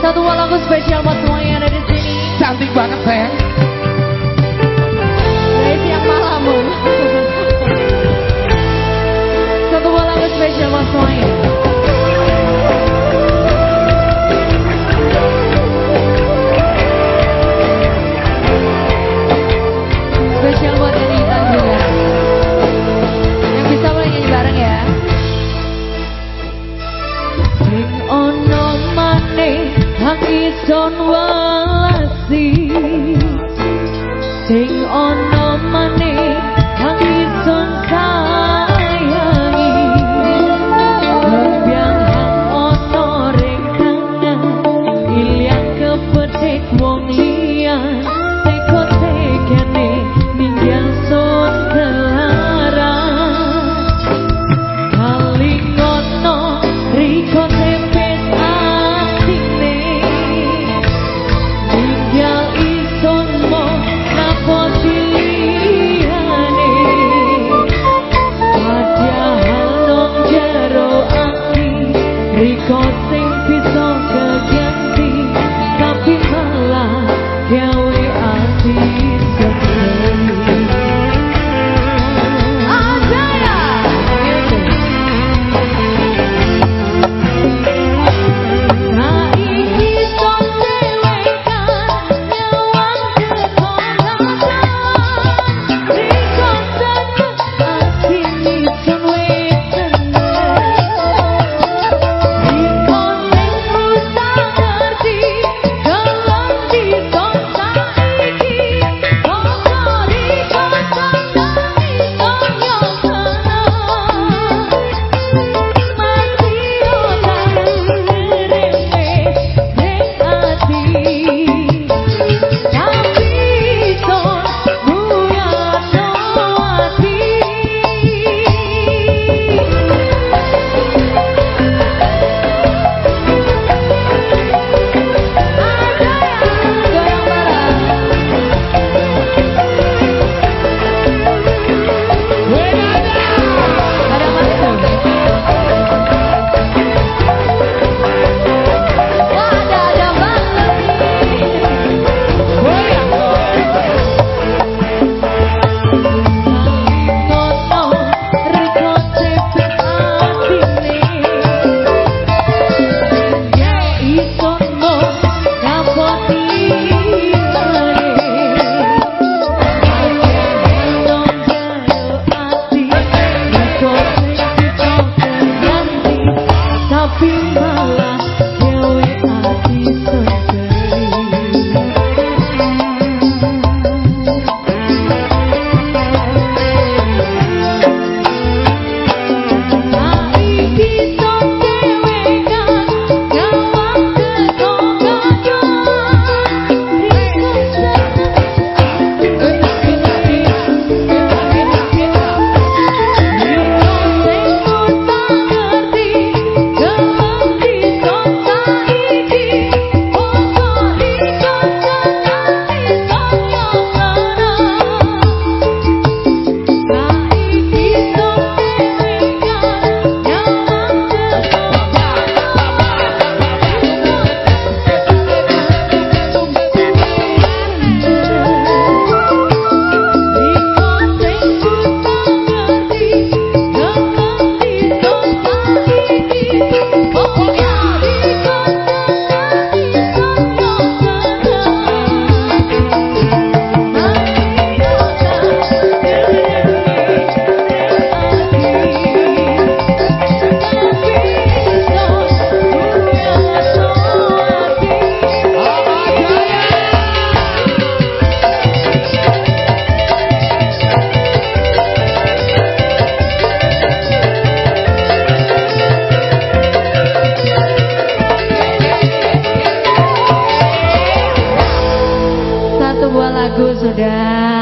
Satu lagu spesial buat semua yang ada di sini. Cantik banget sayang. ison walasi sing on dos olhares.